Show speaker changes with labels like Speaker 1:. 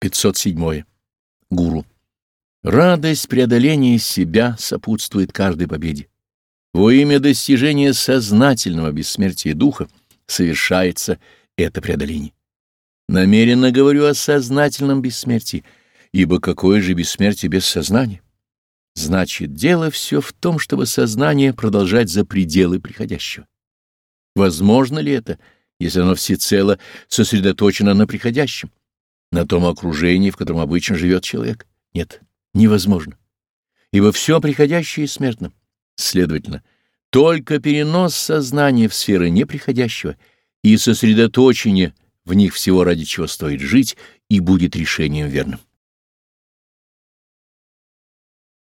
Speaker 1: 507. Гуру. Радость преодоления себя сопутствует каждой победе. Во имя достижения сознательного бессмертия духа совершается это преодоление. Намеренно говорю о сознательном бессмертии, ибо какое же бессмертие без сознания? Значит, дело все в том, чтобы сознание продолжать за пределы приходящего. Возможно ли это, если оно всецело сосредоточено на приходящем, на том окружении, в котором обычно живет человек? Нет, невозможно. Ибо все приходящее смертно. Следовательно, только перенос сознания в сферы неприходящего и сосредоточение в них всего, ради чего стоит жить, и будет решением верным.